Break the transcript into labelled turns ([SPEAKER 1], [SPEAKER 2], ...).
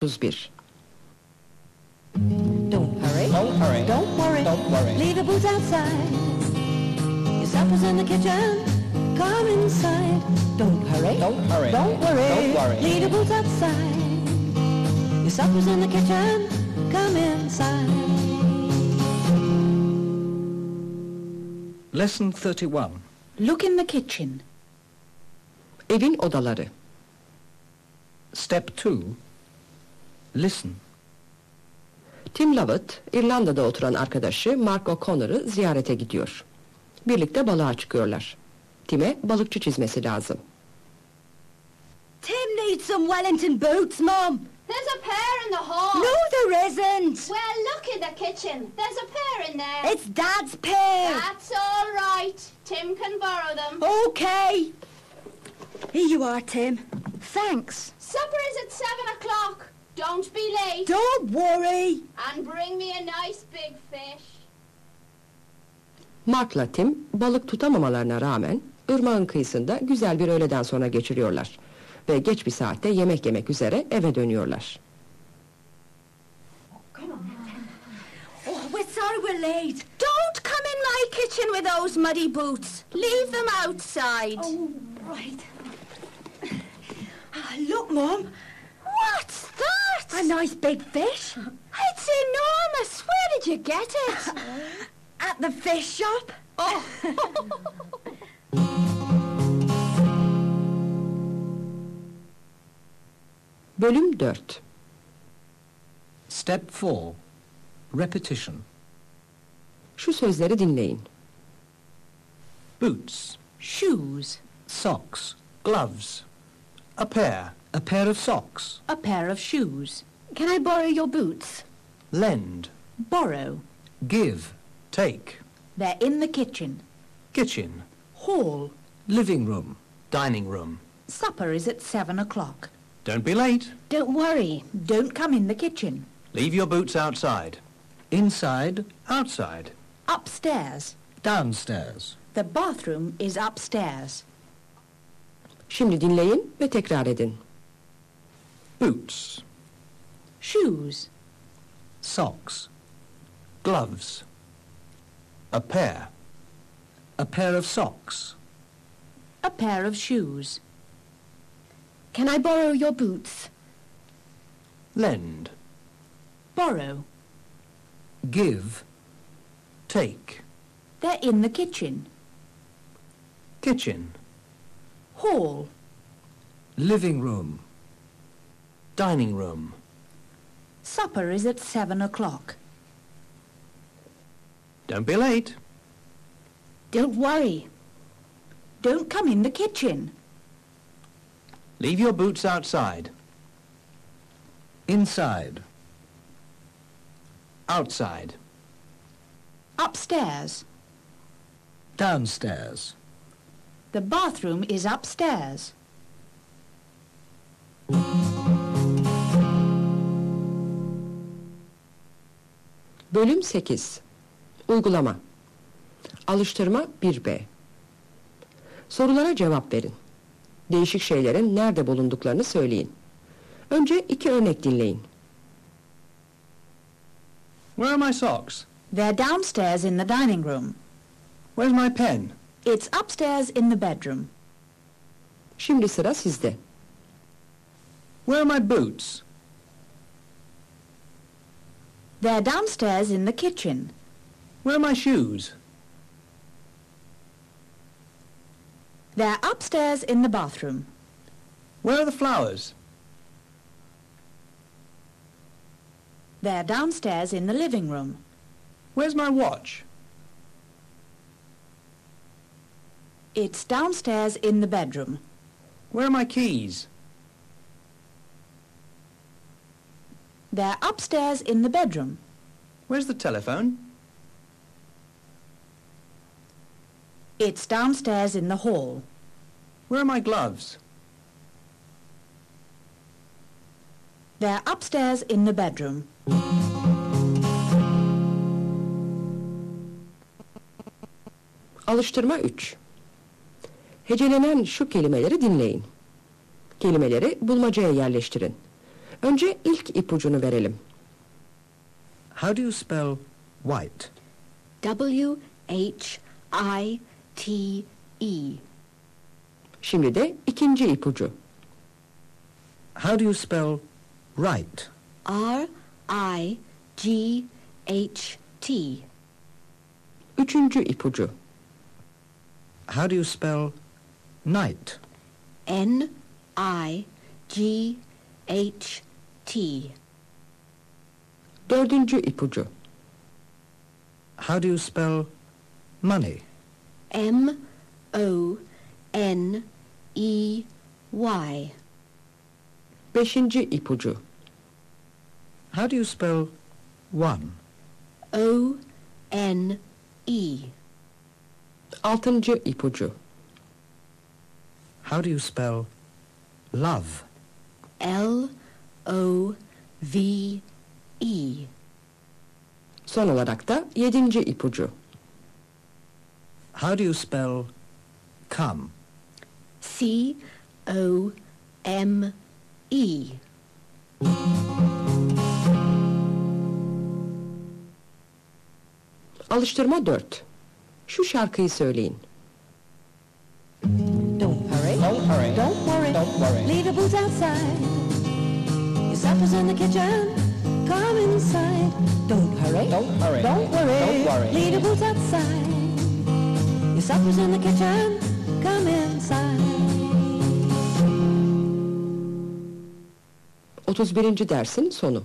[SPEAKER 1] 31.
[SPEAKER 2] Don't hurry.
[SPEAKER 3] Don't hurry.
[SPEAKER 2] Don't worry.
[SPEAKER 3] Don't worry.
[SPEAKER 2] Leave the boots outside. Your supper's in the kitchen. Come inside. Don't hurry.
[SPEAKER 3] Don't hurry.
[SPEAKER 2] Don't worry.
[SPEAKER 3] Don't worry.
[SPEAKER 2] Leave the boots outside. Your supper's in the kitchen. Come inside.
[SPEAKER 4] Lesson 31.
[SPEAKER 5] Look in the kitchen.
[SPEAKER 1] Evin odaları.
[SPEAKER 4] Step 2. Listen.
[SPEAKER 1] Tim Lovett, İrlanda'da oturan arkadaşı Mark O'Connor'ı ziyarete gidiyor. Birlikte balığa çıkıyorlar. Tim'e balıkçı çizmesi lazım.
[SPEAKER 2] Tim needs some Wellington boots, Mum.
[SPEAKER 6] There's a pair in the hall.
[SPEAKER 2] No, there isn't.
[SPEAKER 6] Well, look in the kitchen. There's a pair in there.
[SPEAKER 2] It's Dad's pair.
[SPEAKER 6] That's all right. Tim can borrow them.
[SPEAKER 2] Okay. Here you are, Tim. Thanks.
[SPEAKER 6] Supper is at seven o'clock. Don't be late.
[SPEAKER 2] Don't worry.
[SPEAKER 6] And bring me a nice big fish.
[SPEAKER 1] Mark'la Tim balık tutamamalarına rağmen ırmağın kıyısında güzel bir öğleden sonra geçiriyorlar. Ve geç bir saatte yemek yemek üzere eve dönüyorlar.
[SPEAKER 2] Oh, we're sorry we're late. Don't come in my kitchen with those muddy boots. Leave them outside. Oh, right. Ah, look, Mum. What's that? A nice big fish. It's enormous. Where did you get it? At the fish shop. Oh.
[SPEAKER 1] Bölüm 4.
[SPEAKER 4] Step 4. Repetition.
[SPEAKER 1] Şu sözleri dinleyin.
[SPEAKER 4] Boots.
[SPEAKER 5] Shoes.
[SPEAKER 4] Socks. Gloves. A pair. A pair of socks.
[SPEAKER 5] A pair of shoes.
[SPEAKER 2] Can I borrow your boots?
[SPEAKER 4] Lend.
[SPEAKER 5] Borrow.
[SPEAKER 4] Give. Take.
[SPEAKER 5] They're in the kitchen.
[SPEAKER 4] Kitchen.
[SPEAKER 5] Hall.
[SPEAKER 4] Living room. Dining room.
[SPEAKER 5] Supper is at seven o'clock.
[SPEAKER 4] Don't be late.
[SPEAKER 2] Don't worry.
[SPEAKER 5] Don't come in the kitchen.
[SPEAKER 4] Leave your boots outside. Inside. Outside.
[SPEAKER 5] Upstairs.
[SPEAKER 4] Downstairs.
[SPEAKER 5] The bathroom is upstairs.
[SPEAKER 1] Şimdi dinleyin ve tekrar edin.
[SPEAKER 4] Boots.
[SPEAKER 5] Shoes.
[SPEAKER 4] Socks. Gloves. A pair. A pair of socks.
[SPEAKER 5] A pair of shoes.
[SPEAKER 2] Can I borrow your boots?
[SPEAKER 4] Lend.
[SPEAKER 5] Borrow.
[SPEAKER 4] Give. Take.
[SPEAKER 5] They're in the kitchen.
[SPEAKER 4] Kitchen.
[SPEAKER 5] Hall.
[SPEAKER 4] Living room. Dining room.
[SPEAKER 5] Supper is at seven o'clock.
[SPEAKER 4] Don't be late.
[SPEAKER 2] Don't worry.
[SPEAKER 5] Don't come in the kitchen.
[SPEAKER 4] Leave your boots outside. Inside. Outside.
[SPEAKER 5] Upstairs.
[SPEAKER 4] Downstairs.
[SPEAKER 5] The bathroom is upstairs.
[SPEAKER 1] Bölüm 8. Uygulama. Alıştırma 1B. Sorulara cevap verin. Değişik şeylerin nerede bulunduklarını söyleyin. Önce iki örnek dinleyin.
[SPEAKER 4] Where are my socks?
[SPEAKER 5] They're downstairs in the dining room.
[SPEAKER 4] Where's my pen?
[SPEAKER 5] It's upstairs in the bedroom.
[SPEAKER 1] Şimdi sıra sizde.
[SPEAKER 4] Where are my boots?
[SPEAKER 5] They're downstairs in the kitchen.
[SPEAKER 4] Where are my shoes?
[SPEAKER 5] They're upstairs in the bathroom.
[SPEAKER 4] Where are the flowers?
[SPEAKER 5] They're downstairs in the living room.
[SPEAKER 4] Where's my watch?
[SPEAKER 5] It's downstairs in the bedroom.
[SPEAKER 4] Where are my keys?
[SPEAKER 5] They're upstairs in the bedroom.
[SPEAKER 4] Where's the telephone?
[SPEAKER 5] It's downstairs in the hall.
[SPEAKER 4] Where are my gloves?
[SPEAKER 5] They're upstairs in the bedroom.
[SPEAKER 1] Alıştırma 3. Hecelenen şu kelimeleri dinleyin. Kelimeleri bulmacaya yerleştirin. Önce ilk ipucunu verelim.
[SPEAKER 4] How do you spell white?
[SPEAKER 2] W H I T E.
[SPEAKER 1] Şimdi de ikinci ipucu.
[SPEAKER 4] How do you spell right?
[SPEAKER 2] R I G H T.
[SPEAKER 1] Üçüncü ipucu.
[SPEAKER 4] How do you spell night?
[SPEAKER 2] N I G H T.
[SPEAKER 1] Dördüncü ipucu.
[SPEAKER 4] How do you spell money?
[SPEAKER 2] M O N E Y.
[SPEAKER 1] Beşinci ipucu.
[SPEAKER 4] How do you spell one?
[SPEAKER 2] O N E.
[SPEAKER 1] Altıncı ipucu.
[SPEAKER 4] How do you spell love?
[SPEAKER 2] L O V E.
[SPEAKER 1] Son olarak da yedinci ipucu.
[SPEAKER 4] How do you spell come?
[SPEAKER 2] C O M E.
[SPEAKER 1] Alıştırma 4. Şu şarkıyı söyleyin.
[SPEAKER 3] Don't hurry.
[SPEAKER 7] Don't hurry.
[SPEAKER 3] Don't worry.
[SPEAKER 7] Don't worry.
[SPEAKER 3] Leave the boots outside. Supper's in the kitchen. Come inside. Don't hurry.
[SPEAKER 7] Don't hurry.
[SPEAKER 3] Don't worry.
[SPEAKER 7] Don't worry.
[SPEAKER 3] Boots outside. Your supper's in the kitchen. Come inside.
[SPEAKER 1] 31. dersin sonu.